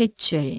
퇴출